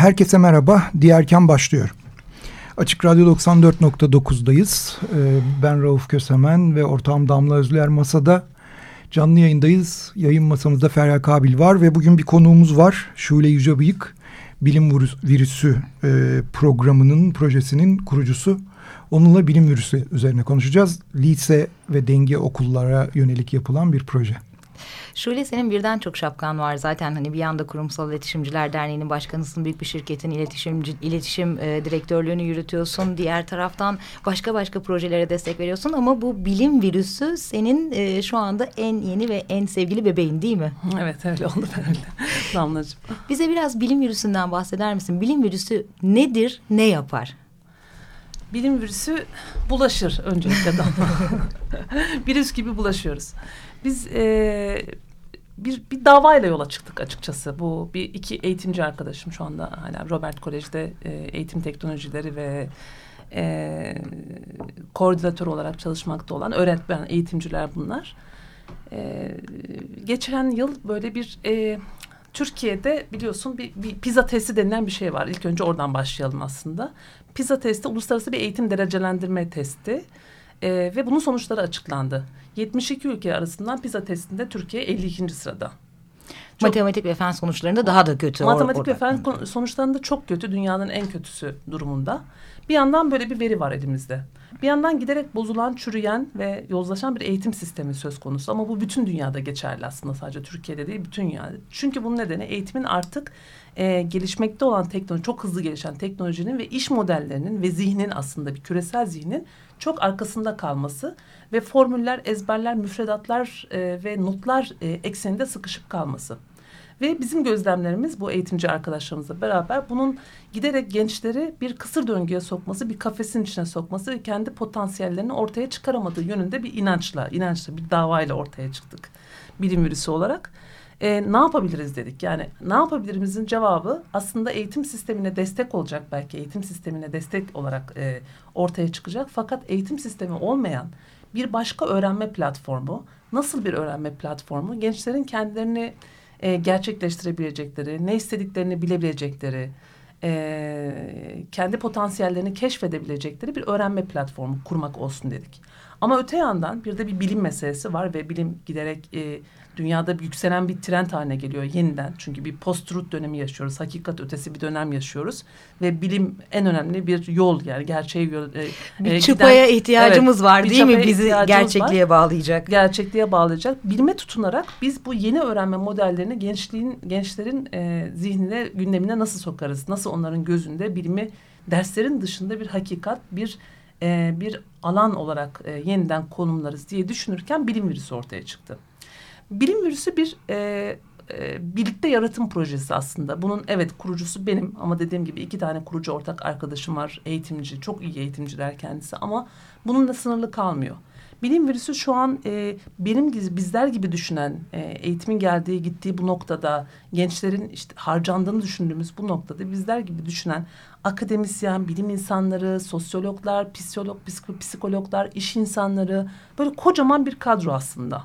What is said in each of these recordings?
Herkese merhaba. Diğerken başlıyor. Açık Radyo 94.9'dayız. Ee, ben Rauf Kösemen ve ortağım Damla Özlüer masada canlı yayındayız. Yayın masamızda Ferya Kabil var ve bugün bir konuğumuz var. Şule Yücebıyık, Bilim Virüsü e, programının, projesinin kurucusu. Onunla bilim virüsü üzerine konuşacağız. Lise ve denge okullara yönelik yapılan bir proje. Şöyle senin birden çok şapkan var zaten hani bir yanda Kurumsal İletişimciler Derneği'nin başkanısın. Büyük bir şirketin iletişim iletişim e, direktörlüğünü yürütüyorsun. Diğer taraftan başka başka projelere destek veriyorsun ama bu bilim virüsü senin e, şu anda en yeni ve en sevgili bebeğin değil mi? Evet öyle oldu öyle. Damlacığım. Bize biraz bilim virüsünden bahseder misin? Bilim virüsü nedir, ne yapar? Bilim virüsü bulaşır öncelikle damla. Virüs gibi bulaşıyoruz. Biz e, bir, bir davayla yola çıktık açıkçası. Bu bir iki eğitimci arkadaşım şu anda hala Robert Kolej'de e, eğitim teknolojileri ve e, koordinatör olarak çalışmakta olan öğretmen eğitimciler bunlar. E, geçen yıl böyle bir e, Türkiye'de biliyorsun bir, bir pizza testi denilen bir şey var. İlk önce oradan başlayalım aslında. Pizza testi uluslararası bir eğitim derecelendirme testi. E, ve bunun sonuçları açıklandı. 72 ülke arasından PISA testinde Türkiye 52. sırada. Çok, matematik ve fen sonuçlarında daha da kötü. Matematik ve fen sonuçlarında çok kötü. Dünyanın en kötüsü durumunda. Bir yandan böyle bir veri var elimizde. Bir yandan giderek bozulan, çürüyen ve yozlaşan bir eğitim sistemi söz konusu. Ama bu bütün dünyada geçerli aslında sadece Türkiye'de değil bütün dünyada. Çünkü bunun nedeni eğitimin artık e, gelişmekte olan teknoloji, çok hızlı gelişen teknolojinin ve iş modellerinin ve zihnin aslında bir küresel zihnin çok arkasında kalması ve formüller, ezberler, müfredatlar e, ve notlar e, ekseninde sıkışıp kalması. Ve bizim gözlemlerimiz bu eğitimci arkadaşlarımızla beraber bunun giderek gençleri bir kısır döngüye sokması, bir kafesin içine sokması ve kendi potansiyellerini ortaya çıkaramadığı yönünde bir inançla, inançla bir davayla ortaya çıktık bilim virüsü olarak. E, ne yapabiliriz dedik. Yani ne yapabilirimizin cevabı aslında eğitim sistemine destek olacak belki eğitim sistemine destek olarak e, ortaya çıkacak. Fakat eğitim sistemi olmayan bir başka öğrenme platformu, nasıl bir öğrenme platformu? Gençlerin kendilerini e, gerçekleştirebilecekleri, ne istediklerini bilebilecekleri, e, kendi potansiyellerini keşfedebilecekleri bir öğrenme platformu kurmak olsun dedik. Ama öte yandan bir de bir bilim meselesi var ve bilim giderek e, dünyada yükselen bir trend haline geliyor yeniden. Çünkü bir post-truth dönemi yaşıyoruz. Hakikat ötesi bir dönem yaşıyoruz. Ve bilim en önemli bir yol yani gerçeğe yol. E, bir e, çıpaya giden, ihtiyacımız evet, var değil mi? Bizi gerçekliğe var. bağlayacak. Gerçekliğe bağlayacak. Bilime tutunarak biz bu yeni öğrenme modellerini gençliğin gençlerin e, zihnine, gündemine nasıl sokarız? Nasıl onların gözünde bilimi derslerin dışında bir hakikat, bir e, bir alan olarak e, yeniden konumlarız diye düşünürken bilim virüsü ortaya çıktı. Bilim virüsü bir e, e, birlikte yaratım projesi aslında. Bunun evet kurucusu benim ama dediğim gibi iki tane kurucu ortak arkadaşım var. Eğitimci, çok iyi eğitimciler kendisi ama bunun da sınırlı kalmıyor. Bilim virüsü şu an e, benim gibi bizler gibi düşünen e, eğitimin geldiği gittiği bu noktada gençlerin işte harcandığını düşündüğümüz bu noktada bizler gibi düşünen akademisyen, bilim insanları, sosyologlar, psikolog, psikologlar, iş insanları böyle kocaman bir kadro aslında.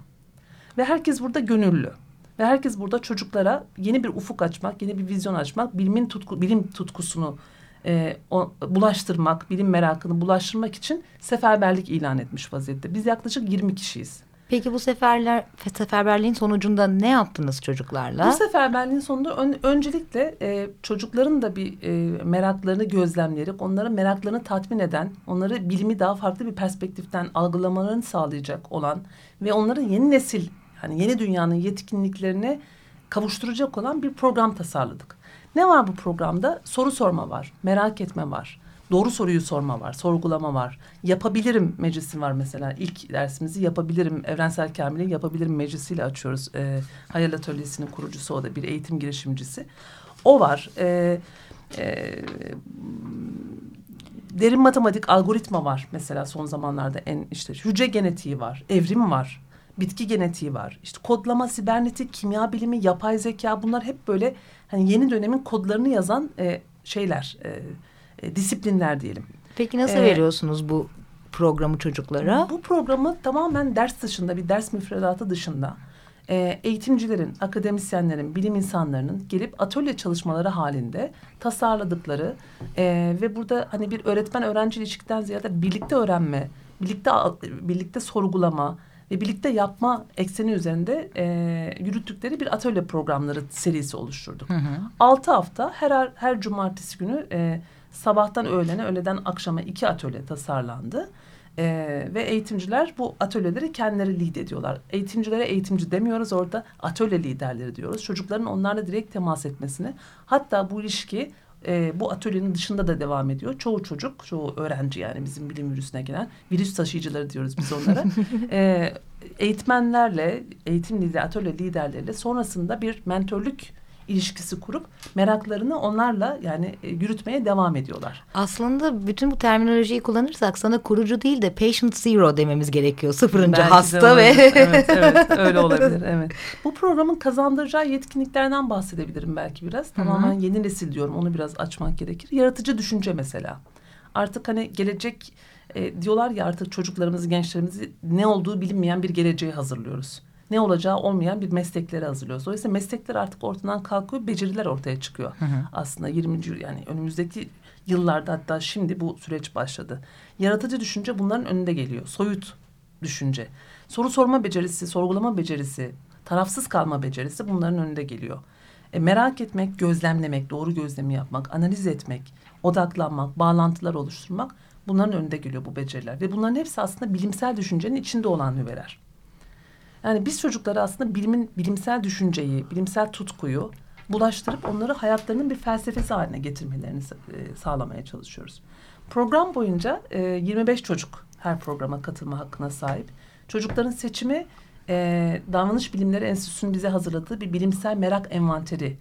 Ve herkes burada gönüllü. Ve herkes burada çocuklara yeni bir ufuk açmak, yeni bir vizyon açmak, bilimin tutku, bilim tutkusunu e, o, bulaştırmak, bilim merakını bulaştırmak için seferberlik ilan etmiş vaziyette. Biz yaklaşık 20 kişiyiz. Peki bu seferler seferberliğin sonucunda ne yaptınız çocuklarla? Bu seferberliğin sonunda ön, öncelikle e, çocukların da bir e, meraklarını gözlemleyerek onların meraklarını tatmin eden, onları bilimi daha farklı bir perspektiften algılamalarını sağlayacak olan ve onların yeni nesil yani yeni dünyanın yetkinliklerini kavuşturacak olan bir program tasarladık. Ne var bu programda? Soru sorma var, merak etme var. doğru soruyu sorma var, sorgulama var. Yapabilirim meclisi var mesela. İlk dersimizi yapabilirim, evrensel kamilin yapabilirim meclisiyle açıyoruz. E, Hayal Atölyesi'nin kurucusu o da bir eğitim girişimcisi. O var. E, e, derin matematik algoritma var mesela son zamanlarda en işte hücre genetiği var, evrim var, bitki genetiği var. İşte kodlama, sibernetik, kimya bilimi, yapay zeka bunlar hep böyle hani yeni dönemin kodlarını yazan e, şeyler, e, e, disiplinler diyelim. Peki nasıl ee, veriyorsunuz bu programı çocuklara? Bu programı tamamen ders dışında bir ders müfredatı dışında e, eğitimcilerin, akademisyenlerin, bilim insanlarının gelip atölye çalışmaları halinde tasarladıkları e, ve burada hani bir öğretmen öğrenci ilişkiden ziyade birlikte öğrenme, birlikte birlikte sorgulama ve birlikte yapma ekseni üzerinde e, yürüttükleri bir atölye programları serisi oluşturduk. Hı hı. Altı hafta her her cumartesi günü e, sabahtan öğlene, öğleden akşama iki atölye tasarlandı. Ee, ve eğitimciler bu atölyeleri kendileri lider ediyorlar. Eğitimcilere eğitimci demiyoruz orada atölye liderleri diyoruz. Çocukların onlarla direkt temas etmesini hatta bu ilişki e, bu atölyenin dışında da devam ediyor. Çoğu çocuk, çoğu öğrenci yani bizim bilim virüsüne gelen virüs taşıyıcıları diyoruz biz onlara. e, eğitmenlerle, eğitim lider, atölye liderleriyle sonrasında bir mentörlük ilişkisi kurup meraklarını onlarla yani e, yürütmeye devam ediyorlar. Aslında bütün bu terminolojiyi kullanırsak sana kurucu değil de patient zero dememiz gerekiyor. Sıfırıncı Belki hasta ve... evet, evet öyle olabilir. Evet. Bu programın kazandıracağı yetkinliklerden bahsedebilirim belki biraz. Tamamen Hı -hı. yeni nesil diyorum onu biraz açmak gerekir. Yaratıcı düşünce mesela. Artık hani gelecek e, diyorlar ya artık çocuklarımızı, gençlerimizi ne olduğu bilinmeyen bir geleceğe hazırlıyoruz ne olacağı olmayan bir meslekleri hazırlıyoruz. Dolayısıyla meslekler artık ortadan kalkıyor, beceriler ortaya çıkıyor. Hı hı. Aslında 20. yani önümüzdeki yıllarda hatta şimdi bu süreç başladı. Yaratıcı düşünce bunların önünde geliyor. Soyut düşünce. Soru sorma becerisi, sorgulama becerisi, tarafsız kalma becerisi bunların önünde geliyor. E, merak etmek, gözlemlemek, doğru gözlemi yapmak, analiz etmek, odaklanmak, bağlantılar oluşturmak bunların önünde geliyor bu beceriler. Ve bunların hepsi aslında bilimsel düşüncenin içinde olan nüveler. Yani biz çocuklara aslında bilimin bilimsel düşünceyi, bilimsel tutkuyu bulaştırıp onları hayatlarının bir felsefesi haline getirmelerini e, sağlamaya çalışıyoruz. Program boyunca e, 25 çocuk her programa katılma hakkına sahip. Çocukların seçimi e, Davranış Bilimleri Enstitüsü'nün bize hazırladığı bir bilimsel merak envanteri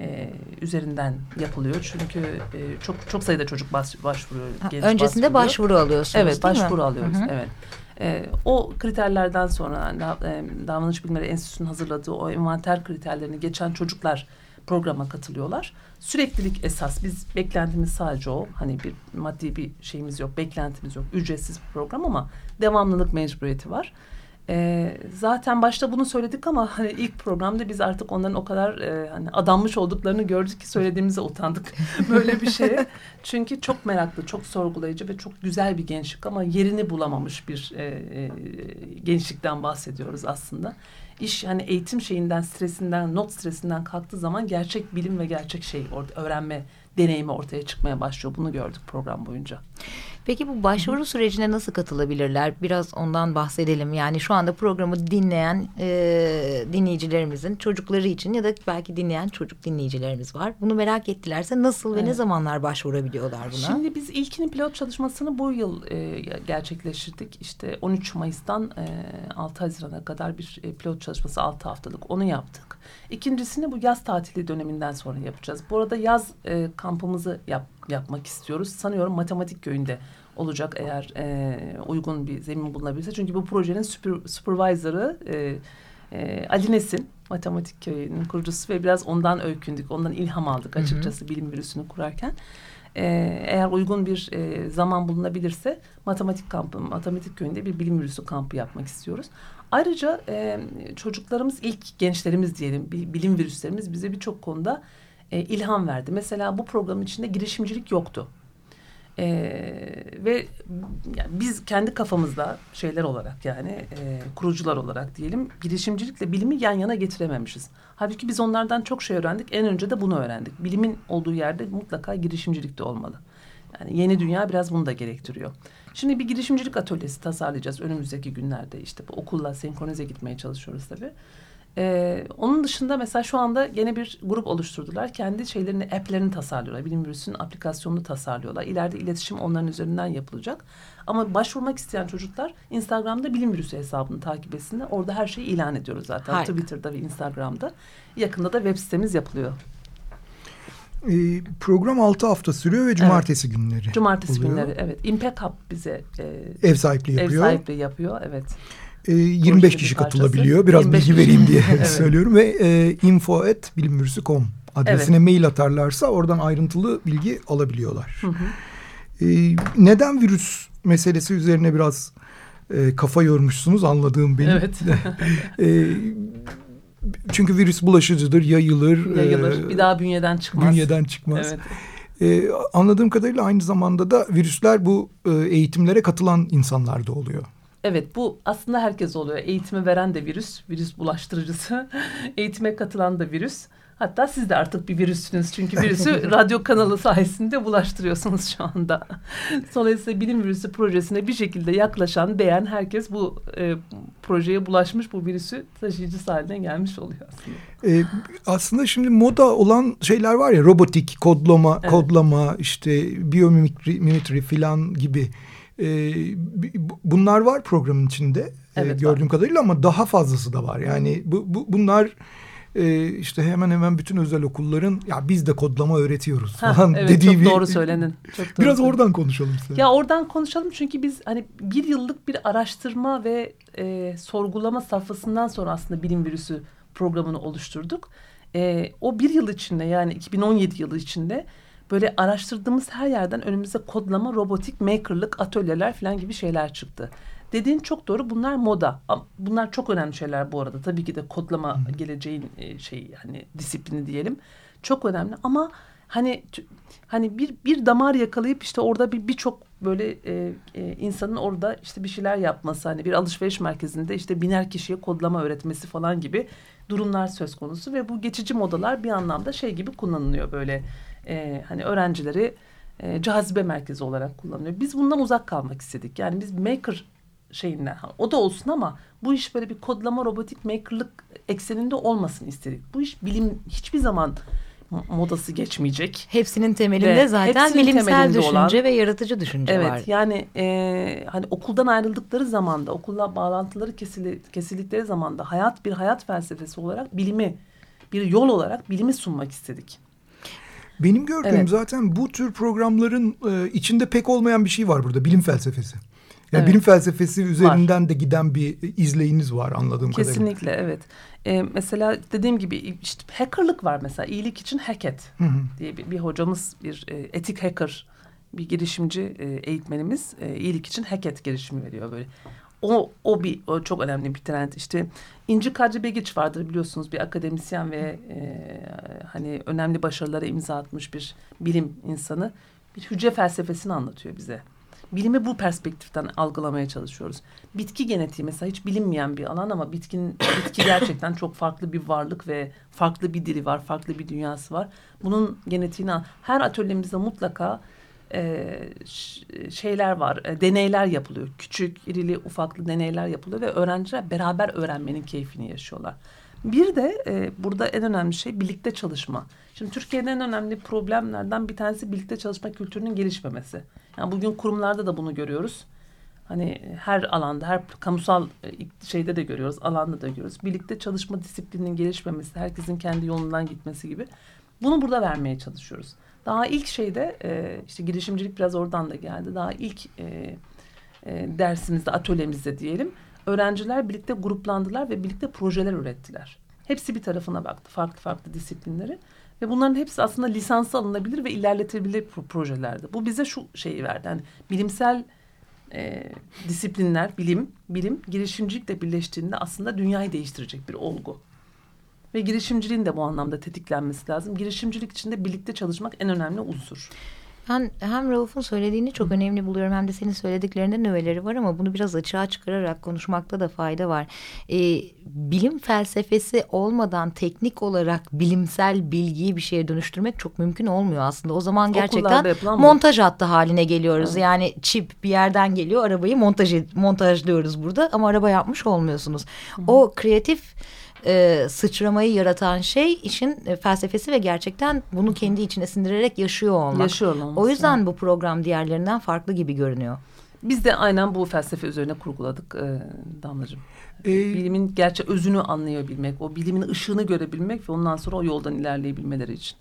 e, üzerinden yapılıyor. Çünkü e, çok çok sayıda çocuk baş, başvuruyor. Ha, öncesinde başvuruyor. başvuru alıyorsunuz Evet başvuru mi? alıyoruz. Hı -hı. Evet. E, o kriterlerden sonra e, Davranış Bilimleri Enstitüsü'nün hazırladığı o envanter kriterlerini geçen çocuklar programa katılıyorlar. Süreklilik esas. Biz beklentimiz sadece o. Hani bir maddi bir şeyimiz yok, beklentimiz yok. Ücretsiz bir program ama devamlılık mecburiyeti var. E, zaten başta bunu söyledik ama hani ilk programda biz artık onların o kadar e, hani adanmış olduklarını gördük ki söylediğimize utandık böyle bir şeye. Çünkü çok meraklı, çok sorgulayıcı ve çok güzel bir gençlik ama yerini bulamamış bir e, e, gençlikten bahsediyoruz aslında. İş hani eğitim şeyinden, stresinden, not stresinden kalktığı zaman gerçek bilim ve gerçek şey öğrenme deneyimi ortaya çıkmaya başlıyor. Bunu gördük program boyunca. Peki bu başvuru sürecine nasıl katılabilirler? Biraz ondan bahsedelim. Yani şu anda programı dinleyen e, dinleyicilerimizin çocukları için ya da belki dinleyen çocuk dinleyicilerimiz var. Bunu merak ettilerse nasıl evet. ve ne zamanlar başvurabiliyorlar buna? Şimdi biz ilkini pilot çalışmasını bu yıl e, gerçekleştirdik. İşte 13 Mayıs'tan e, 6 Haziran'a kadar bir e, pilot çalışması 6 haftalık onu yaptık. İkincisini bu yaz tatili döneminden sonra yapacağız. Bu arada yaz e, kampımızı yap, yapmak istiyoruz. Sanıyorum matematik köyünde olacak eğer e, uygun bir zemin bulunabilirse. Çünkü bu projenin super, supervisor'ı e, e, Ali Nesin, matematik köyünün kurucusu ve biraz ondan öykündük, ondan ilham aldık açıkçası hı hı. bilim virüsünü kurarken. E, eğer uygun bir e, zaman bulunabilirse matematik kampı, matematik köyünde bir bilim virüsü kampı yapmak istiyoruz. Ayrıca e, çocuklarımız ilk gençlerimiz diyelim bilim virüslerimiz bize birçok konuda e, ilham verdi. Mesela bu programın içinde girişimcilik yoktu. E, ve yani biz kendi kafamızda şeyler olarak yani e, kurucular olarak diyelim girişimcilikle bilimi yan yana getirememişiz. Halbuki biz onlardan çok şey öğrendik. En önce de bunu öğrendik. Bilimin olduğu yerde mutlaka girişimcilik de olmalı. Yani yeni dünya biraz bunu da gerektiriyor. Şimdi bir girişimcilik atölyesi tasarlayacağız önümüzdeki günlerde. İşte bu okulla senkronize gitmeye çalışıyoruz tabii. Ee, onun dışında mesela şu anda gene bir grup oluşturdular. Kendi şeylerini, app'lerini tasarlıyorlar. Bilim virüsünün aplikasyonunu tasarlıyorlar. İleride iletişim onların üzerinden yapılacak. Ama başvurmak isteyen çocuklar Instagram'da bilim virüsü hesabını takip etsinler. Orada her şeyi ilan ediyoruz zaten. Harika. Twitter'da ve Instagram'da. Yakında da web sitemiz yapılıyor. E, program 6 hafta sürüyor ve cumartesi günleri. Cumartesi oluyor. günleri evet. Impact Hub bize e, Ev sahipliği ev yapıyor. sahipliği yapıyor. Evet. E, 25 Projenin kişi bir katılabiliyor. Biraz 25 bilgi kişi. vereyim diye Evet. söylüyorum. Ve e, info.bilimvirüsü.com adresine mail atarlarsa oradan ayrıntılı bilgi alabiliyorlar. Hı hı. E, neden virüs meselesi üzerine biraz e, kafa yormuşsunuz anladığım benim. Evet. E, çünkü virüs bulaşıcıdır, yayılır. Yayılır. e, bir daha bünyeden çıkmaz. Bünyeden çıkmaz. Evet. E, anladığım kadarıyla aynı zamanda da virüsler bu e, eğitimlere katılan insanlar da oluyor. Evet bu aslında herkes oluyor. Eğitimi veren de virüs, virüs bulaştırıcısı. Eğitime katılan da virüs. Hatta siz de artık bir virüsünüz. Çünkü virüsü radyo kanalı sayesinde bulaştırıyorsunuz şu anda. Dolayısıyla bilim virüsü projesine bir şekilde yaklaşan, beğen herkes bu e, projeye bulaşmış, bu virüsü taşıyıcısı haline gelmiş oluyor aslında. E, aslında şimdi moda olan şeyler var ya robotik, kodlama, Evet. kodlama işte biyomimikri mimikri filan gibi. E, bu- bunlar var programın içinde e, Evet, gördüğüm var. kadarıyla ama daha fazlası da var. Yani bu, bu bunlar e, işte hemen hemen bütün özel okulların ya biz de kodlama öğretiyoruz Ha, falan evet, dediği çok bir- doğru söyledin. Çok doğru Biraz oradan konuşalım size. Ya oradan konuşalım çünkü biz hani bir yıllık bir araştırma ve e, sorgulama safhasından sonra aslında bilim virüsü programını oluşturduk. E, o bir yıl içinde yani 2017 yılı içinde böyle araştırdığımız her yerden önümüze kodlama, robotik, makerlık, atölyeler falan gibi şeyler çıktı. Dediğin çok doğru. Bunlar moda. Bunlar çok önemli şeyler bu arada. Tabii ki de kodlama geleceğin e, şey hani disiplini diyelim. Çok önemli ama hani hani bir bir damar yakalayıp işte orada bir birçok böyle e, e, insanın orada işte bir şeyler yapması hani bir alışveriş merkezinde işte biner kişiye kodlama öğretmesi falan gibi durumlar söz konusu ve bu geçici modalar bir anlamda şey gibi kullanılıyor böyle e, hani öğrencileri e, cazibe merkezi olarak kullanılıyor. Biz bundan uzak kalmak istedik. Yani biz maker şeyinden o da olsun ama bu iş böyle bir kodlama robotik makerlık ekseninde olmasın istedik. Bu iş bilim hiçbir zaman modası geçmeyecek. Hepsinin temelinde Ve zaten hepsinin bilimsel temelinde düşünce olan- ve yaratıcı düşünce Evet var. yani e, hani okuldan ayrıldıkları zamanda okulla bağlantıları kesili, kesildikleri zamanda hayat bir hayat felsefesi olarak bilimi bir yol olarak bilimi sunmak istedik. Benim gördüğüm Evet. zaten bu tür programların e, içinde pek olmayan bir şey var burada. Bilim felsefesi. Yani Evet. bilim felsefesi üzerinden de giden bir izleyiniz var anladığım kadarıyla. Kesinlikle evet. E, mesela dediğim gibi işte hackerlık var mesela iyilik için hack et. Hı hı. diye bir, bir hocamız bir e, etik hacker bir girişimci e, eğitmenimiz e, iyilik için hacket girişimi veriyor böyle. O, o bir o çok önemli bir trend. İşte İnci Kadri Begiç vardır biliyorsunuz bir akademisyen ve e, hani önemli başarılara imza atmış bir bilim insanı. Bir hücre felsefesini anlatıyor bize. Bilimi bu perspektiften algılamaya çalışıyoruz. Bitki genetiği mesela hiç bilinmeyen bir alan ama bitkinin bitki gerçekten çok farklı bir varlık ve farklı bir dili var, farklı bir dünyası var. Bunun genetiğini her atölyemizde mutlaka e, şeyler var, e, deneyler yapılıyor. Küçük, irili, ufaklı deneyler yapılıyor ve öğrenciler beraber öğrenmenin keyfini yaşıyorlar. Bir de e, burada en önemli şey birlikte çalışma. Şimdi Türkiye'de en önemli problemlerden bir tanesi birlikte çalışma kültürünün gelişmemesi. Yani bugün kurumlarda da bunu görüyoruz. Hani her alanda, her kamusal şeyde de görüyoruz, alanda da görüyoruz. Birlikte çalışma disiplininin gelişmemesi, herkesin kendi yolundan gitmesi gibi. Bunu burada vermeye çalışıyoruz. Daha ilk şeyde e, işte girişimcilik biraz oradan da geldi. Daha ilk e, e, dersimizde, atölyemizde diyelim. Öğrenciler birlikte gruplandılar ve birlikte projeler ürettiler. Hepsi bir tarafına baktı, farklı farklı disiplinleri. Ve bunların hepsi aslında lisansı alınabilir ve ilerletebilir pro- projelerdi. Bu bize şu şeyi verdi. Yani bilimsel e, disiplinler, bilim, bilim girişimcilikle birleştiğinde aslında dünyayı değiştirecek bir olgu. Ve girişimciliğin de bu anlamda tetiklenmesi lazım. Girişimcilik içinde birlikte çalışmak en önemli unsur. Ben hem Rauf'un söylediğini çok önemli buluyorum hem de senin söylediklerinde nüveleri var ama bunu biraz açığa çıkararak konuşmakta da fayda var. Ee, bilim felsefesi olmadan teknik olarak bilimsel bilgiyi bir şeye dönüştürmek çok mümkün olmuyor aslında. O zaman gerçekten montaj hattı haline geliyoruz. Yani çip bir yerden geliyor arabayı montaj montajlıyoruz burada ama araba yapmış olmuyorsunuz. O kreatif e, sıçramayı yaratan şey işin e, felsefesi ve gerçekten bunu kendi içine sindirerek yaşıyor olmak. Yaşıyor olması. O yüzden bu program diğerlerinden farklı gibi görünüyor. Biz de aynen bu felsefe üzerine kurguladık e, Damlacığım. Ee, Bilimin gerçek özünü anlayabilmek, o bilimin ışığını görebilmek ve ondan sonra o yoldan ilerleyebilmeleri için.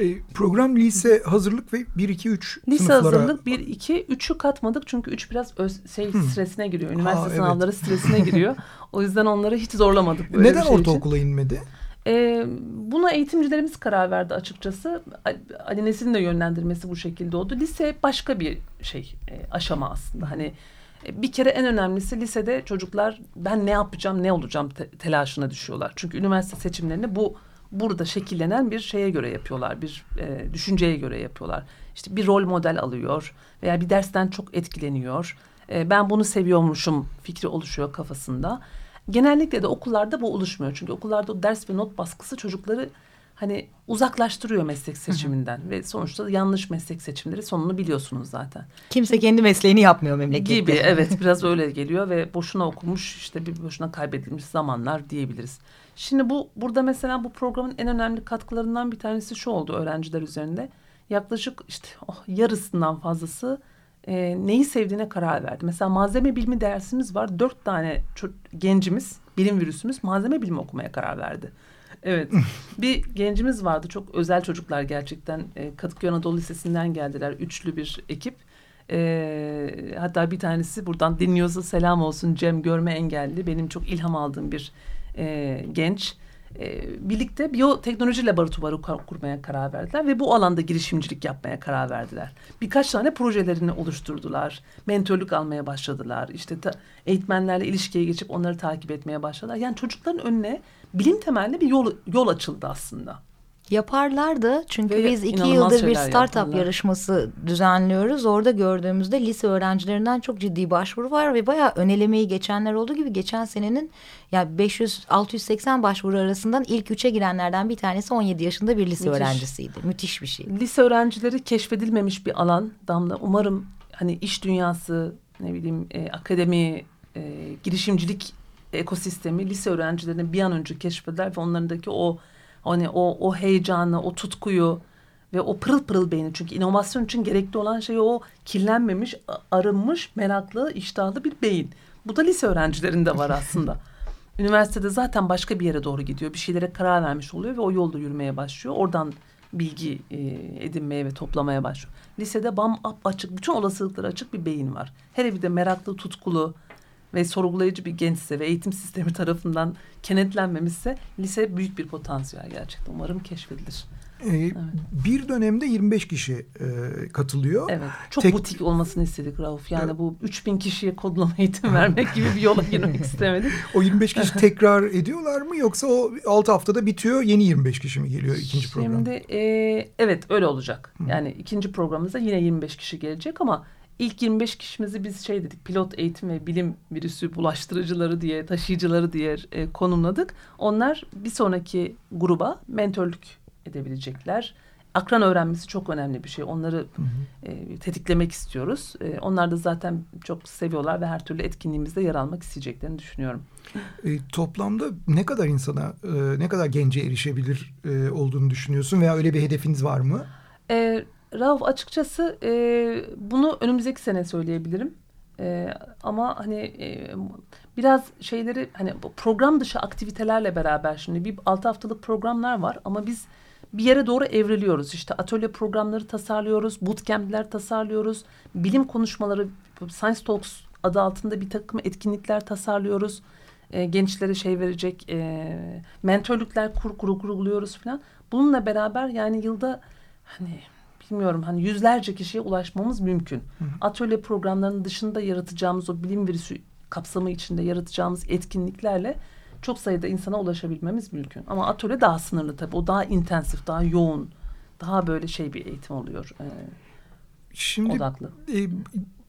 E, program lise hazırlık ve 1 2 3 Lise sınıflara hazırlık 1, 2, 3'ü katmadık çünkü 3 biraz öz, şey Hmm. stresine giriyor. Üniversite Ha, evet. sınavları stresine giriyor. O yüzden onları hiç zorlamadık böyle neden şey için. ortaokula inmedi? Ee, buna eğitimcilerimiz karar verdi açıkçası. Ali Nesin'in de yönlendirmesi bu şekilde oldu. Lise başka bir şey e, aşama aslında. Hani e, bir kere en önemlisi lisede çocuklar ben ne yapacağım ne olacağım te- telaşına düşüyorlar. Çünkü üniversite seçimlerini bu burada şekillenen bir şeye göre yapıyorlar. Bir e, düşünceye göre yapıyorlar. İşte bir rol model alıyor veya bir dersten çok etkileniyor. E, ben bunu seviyormuşum fikri oluşuyor kafasında. Genellikle de okullarda bu oluşmuyor. Çünkü okullarda o ders ve not baskısı çocukları hani uzaklaştırıyor meslek seçiminden ve sonuçta yanlış meslek seçimleri sonunu biliyorsunuz zaten. Kimse kendi mesleğini yapmıyor memlekette. Gibi evet biraz öyle geliyor ve boşuna okumuş işte bir boşuna kaybedilmiş zamanlar diyebiliriz. Şimdi bu burada mesela bu programın en önemli katkılarından bir tanesi şu oldu öğrenciler üzerinde. Yaklaşık işte oh, yarısından fazlası e, neyi sevdiğine karar verdi. Mesela malzeme bilimi dersimiz var. Dört tane gencimiz, bilim virüsümüz malzeme bilimi okumaya karar verdi. Evet. bir gencimiz vardı. Çok özel çocuklar gerçekten. E, Kadıköy Anadolu Lisesi'nden geldiler. Üçlü bir ekip. E, hatta bir tanesi buradan dinliyorsa selam olsun Cem Görme Engelli. Benim çok ilham aldığım bir e, genç. E, birlikte biyoteknoloji laboratuvarı kur- kurmaya karar verdiler ve bu alanda girişimcilik yapmaya karar verdiler. Birkaç tane projelerini oluşturdular. Mentörlük almaya başladılar. İşte ta- eğitmenlerle ilişkiye geçip onları takip etmeye başladılar. Yani çocukların önüne bilim temelli bir yol yol açıldı aslında. Yaparlardı çünkü Ve biz iki yıldır bir startup yaptılar. yarışması düzenliyoruz. Orada gördüğümüzde lise öğrencilerinden çok ciddi başvuru var ve bayağı önelemeyi geçenler olduğu gibi geçen senenin yani 500-680 başvuru arasından ilk üçe girenlerden bir tanesi 17 yaşında bir lise Müthiş. öğrencisiydi. Müthiş bir şey. Lise öğrencileri keşfedilmemiş bir alan. Damla umarım hani iş dünyası ne bileyim e, akademi e, girişimcilik ekosistemi lise öğrencilerini bir an önce keşfeder ve onlarındaki o hani o o heyecanı, o tutkuyu ve o pırıl pırıl beyni çünkü inovasyon için gerekli olan şey o kirlenmemiş, arınmış, meraklı, iştahlı bir beyin. Bu da lise öğrencilerinde var aslında. Üniversitede zaten başka bir yere doğru gidiyor. Bir şeylere karar vermiş oluyor ve o yolda yürümeye başlıyor. Oradan bilgi e, edinmeye ve toplamaya başlıyor. Lisede bam ap açık, bütün olasılıkları açık bir beyin var. Hele bir de meraklı, tutkulu ve sorgulayıcı bir gençse ve eğitim sistemi tarafından kenetlenmemişse lise büyük bir potansiyel gerçekten. Umarım keşfedilir. Ee, Bir dönemde 25 kişi e, katılıyor. Evet. Çok Tek- butik olmasını istedik Rauf. Yani Evet. bu 3000 kişiye kodlama eğitim vermek gibi bir yola girmek istemedik. O 25 kişi tekrar ediyorlar mı yoksa o 6 haftada bitiyor yeni 25 kişi mi geliyor ikinci program? Şimdi e, evet öyle olacak. Yani ikinci programımızda yine 25 kişi gelecek ama ilk 25 kişimizi biz şey dedik pilot eğitim ve bilim virüsü bulaştırıcıları diye taşıyıcıları diye e, konumladık. Onlar bir sonraki gruba mentörlük edebilecekler. Akran öğrenmesi çok önemli bir şey. Onları e, tetiklemek istiyoruz. E, onlar da zaten çok seviyorlar ve her türlü etkinliğimizde yer almak isteyeceklerini düşünüyorum. E, toplamda ne kadar insana, e, ne kadar gence erişebilir e, olduğunu düşünüyorsun veya öyle bir hedefiniz var mı? E, Rauf açıkçası e, bunu önümüzdeki sene söyleyebilirim. E, ama hani e, biraz şeyleri hani program dışı aktivitelerle beraber şimdi bir altı haftalık programlar var ama biz bir yere doğru evriliyoruz. İşte atölye programları tasarlıyoruz, bootcamp'ler tasarlıyoruz, bilim konuşmaları, Science Talks adı altında bir takım etkinlikler tasarlıyoruz. E, gençlere şey verecek e, mentörlükler kur, kur, kurguluyoruz falan. Bununla beraber yani yılda hani bilmiyorum hani yüzlerce kişiye ulaşmamız mümkün. Atölye programlarının dışında yaratacağımız o bilim virüsü kapsamı içinde yaratacağımız etkinliklerle çok sayıda insana ulaşabilmemiz mümkün. Ama atölye daha sınırlı tabii. O daha intensif, daha yoğun, daha böyle şey bir eğitim oluyor. E, Şimdi odaklı. e,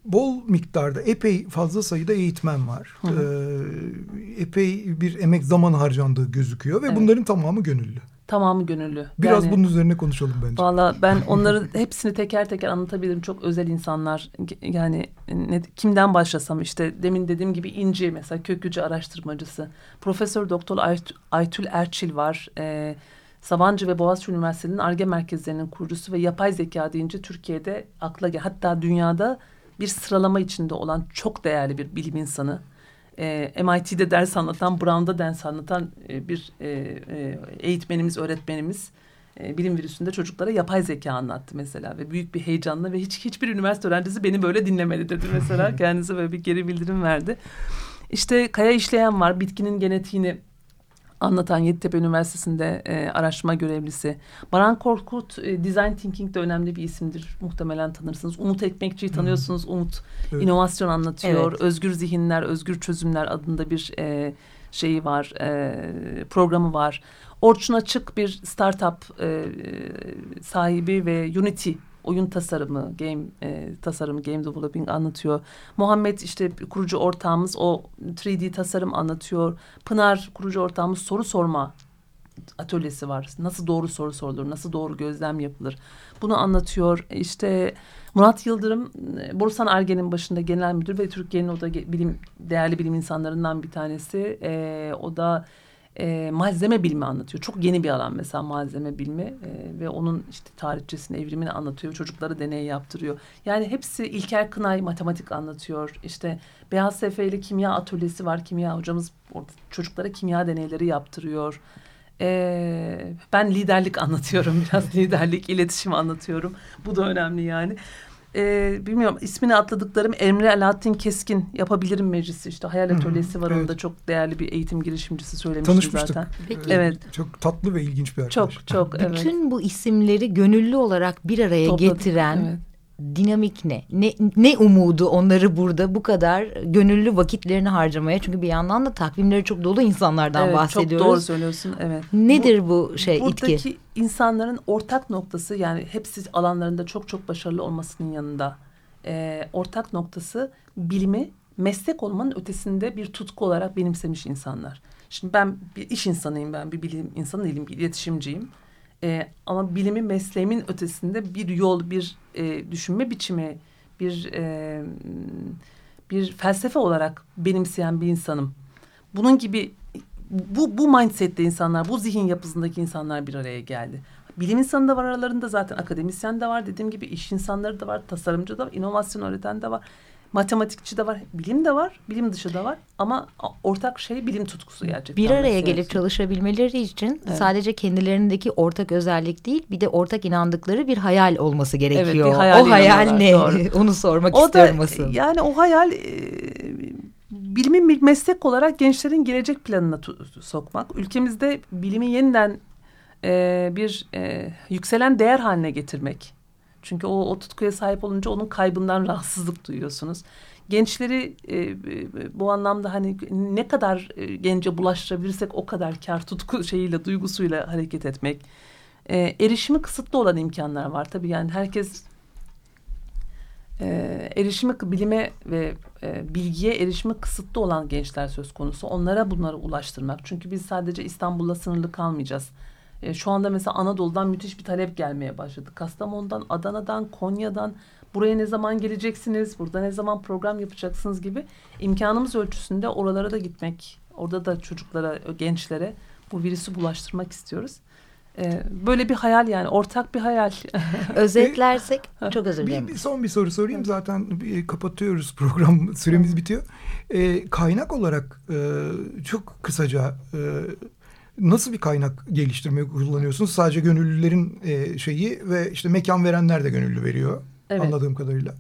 bol miktarda epey fazla sayıda eğitmen var. Hı E, epey bir emek zaman harcandığı gözüküyor ve Evet. bunların tamamı gönüllü. Tamamı gönüllü. Biraz Yani- bunun üzerine konuşalım bence. Valla ben onları hepsini teker teker anlatabilirim. Çok özel insanlar. Yani ne, kimden başlasam işte demin dediğim gibi İnci mesela kök hücre araştırmacısı. Profesör Doktor Ayt- Aytül Erçil var. Ee, Sabancı ve Boğaziçi Üniversitesi'nin ARGE merkezlerinin kurucusu ve yapay zeka deyince Türkiye'de akla. Hatta dünyada bir sıralama içinde olan çok değerli bir bilim insanı. Ee, MIT'de ders anlatan, Brown'da ders anlatan e, bir e, e, eğitmenimiz, öğretmenimiz e, bilim virüsünde çocuklara yapay zeka anlattı mesela ve büyük bir heyecanla ve hiç hiçbir üniversite öğrencisi beni böyle dinlemedi dedi mesela kendisi böyle bir geri bildirim verdi. İşte Kaya işleyen var bitkinin genetiğini anlatan Yeditepe Üniversitesi'nde e, araştırma görevlisi. Baran Korkut e, Design Thinking'de önemli bir isimdir. Muhtemelen tanırsınız. Umut Ekmekçi'yi tanıyorsunuz. Umut Evet. inovasyon anlatıyor. Evet. Özgür Zihinler, Özgür Çözümler adında bir e, şeyi var, e, programı var. Orçun Açık bir startup e, sahibi ve Unity oyun tasarımı, game e, tasarımı, game developing anlatıyor. Muhammed işte kurucu ortağımız o 3D tasarım anlatıyor. Pınar kurucu ortağımız soru sorma atölyesi var. Nasıl doğru soru sorulur, nasıl doğru gözlem yapılır. Bunu anlatıyor. İşte Murat Yıldırım, e, Borusan Argen'in başında genel müdür ve Türkiye'nin o da bilim değerli bilim insanlarından bir tanesi. E, o da e, malzeme bilimi anlatıyor. Çok yeni bir alan mesela malzeme bilimi e, ve onun işte tarihçesini, evrimini anlatıyor. Çocuklara deney yaptırıyor. Yani hepsi İlker Kınay matematik anlatıyor. İşte Beyaz Sefe ile kimya atölyesi var. Kimya hocamız orada çocuklara kimya deneyleri yaptırıyor. Ee, ben liderlik anlatıyorum biraz liderlik iletişim anlatıyorum bu da önemli yani Ee, bilmiyorum ismini atladıklarım Emre Alaaddin Keskin yapabilirim meclisi işte hayal atölyesi var evet. onda çok değerli bir eğitim girişimcisi söylemiştim Tanışmıştık. zaten Peki. Evet. Çok tatlı ve ilginç bir arkadaş. çok çok evet Bütün bu isimleri gönüllü olarak bir araya Topladık, getiren evet. Dinamik ne? ne? Ne umudu onları burada bu kadar gönüllü vakitlerini harcamaya? Çünkü bir yandan da takvimleri çok dolu insanlardan Evet, bahsediyoruz. Çok doğru söylüyorsun evet. Nedir bu, şey Buradaki itki? insanların ortak noktası yani hepsi alanlarında çok çok başarılı olmasının yanında e, ortak noktası bilimi meslek olmanın ötesinde bir tutku olarak benimsemiş insanlar. Şimdi ben bir iş insanıyım ben bir bilim insanı değilim bir iletişimciyim. E, ama bilimi mesleğimin ötesinde bir yol bir e, düşünme biçimi bir e, bir felsefe olarak benimseyen bir insanım. Bunun gibi bu, bu mindsette insanlar, bu zihin yapısındaki insanlar bir araya geldi. Bilim insanı da var aralarında zaten akademisyen de var. Dediğim gibi iş insanları da var, tasarımcı da var, inovasyon öğreten de var. Matematikçi de var, bilim de var, bilim dışı da var. Ama ortak şey bilim tutkusu gerçekten. Bir araya gelip çalışabilmeleri için Evet. sadece kendilerindeki ortak özellik değil bir de ortak inandıkları bir hayal olması gerekiyor. bir hayal o hayal ne? inanıyorlar, Onu sormak O da istiyorum asıl. yani o hayal e, bilimin bir meslek olarak gençlerin gelecek planına sokmak. Ülkemizde bilimi yeniden e, bir e, yükselen değer haline getirmek. Çünkü o, o tutkuya sahip olunca onun kaybından rahatsızlık duyuyorsunuz. Gençleri e, e, bu anlamda hani ne kadar e, gence bulaştırabilirsek o kadar kar tutku şeyiyle duygusuyla hareket etmek. E, erişimi kısıtlı olan imkanlar var tabii yani herkes e, erişimi bilime ve e, bilgiye erişimi kısıtlı olan gençler söz konusu. Onlara bunları ulaştırmak. Çünkü biz sadece İstanbul'la sınırlı kalmayacağız. E, şu anda mesela Anadolu'dan müthiş bir talep gelmeye başladı. Kastamonu'dan, Adana'dan, Konya'dan buraya ne zaman geleceksiniz, burada ne zaman program yapacaksınız gibi imkanımız ölçüsünde oralara da gitmek, orada da çocuklara, gençlere bu virüsü bulaştırmak istiyoruz. E, böyle bir hayal yani ortak bir hayal. Özetlersek çok özür Bir, dilerim. bir son bir soru sorayım zaten bir, kapatıyoruz program süremiz bitiyor. Ee, kaynak olarak e, çok kısaca e, nasıl bir kaynak geliştirmeyi kullanıyorsunuz? Sadece gönüllülerin e, şeyi ve işte mekan verenler de gönüllü veriyor Evet. anladığım kadarıyla.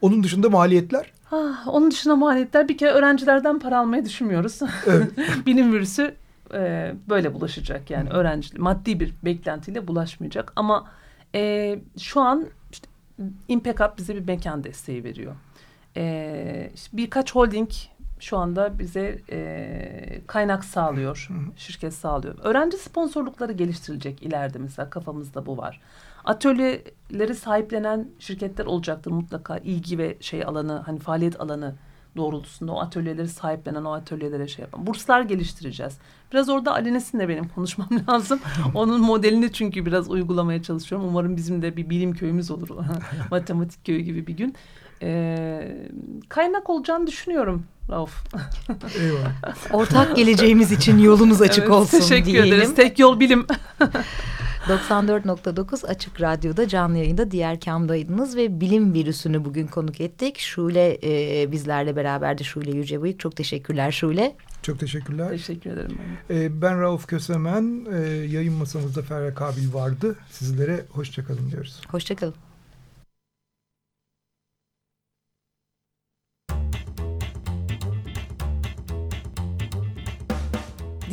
Onun dışında maliyetler Ah, onun dışında maliyetler bir kere öğrencilerden para almayı düşünmüyoruz. Evet. Bilim virüsü e, böyle bulaşacak yani öğrenci maddi bir beklentiyle bulaşmayacak ama e, şu an işte, Impact Hub bize bir mekan desteği veriyor. E, işte birkaç holding şu anda bize e, kaynak sağlıyor, şirket sağlıyor. Öğrenci sponsorlukları geliştirilecek ileride mesela kafamızda bu var. Atölyeleri sahiplenen şirketler olacaktır mutlaka ilgi ve şey alanı hani faaliyet alanı doğrultusunda o atölyeleri sahiplenen o atölyelere şey yapan. Burslar geliştireceğiz. Biraz orada Alines'in de benim konuşmam lazım. Onun modelini çünkü biraz uygulamaya çalışıyorum. Umarım bizim de bir bilim köyümüz olur. Matematik köyü gibi bir gün. Ee, kaynak olacağını düşünüyorum Rauf. Eyvallah. Ortak geleceğimiz için yolunuz açık Evet, olsun teşekkür diyelim. ederiz. Tek yol bilim. 94.9 Açık Radyo'da canlı yayında diğer kamdaydınız ve bilim virüsünü bugün konuk ettik. Şule e, bizlerle beraberdi Şule Yücebıyık. Çok teşekkürler Şule. Çok teşekkürler. Teşekkür ederim. Ben. Ee, ben Rauf Kösemen. Ee, yayın masamızda Ferra Kabil vardı. Sizlere hoşçakalın diyoruz. Hoşçakalın.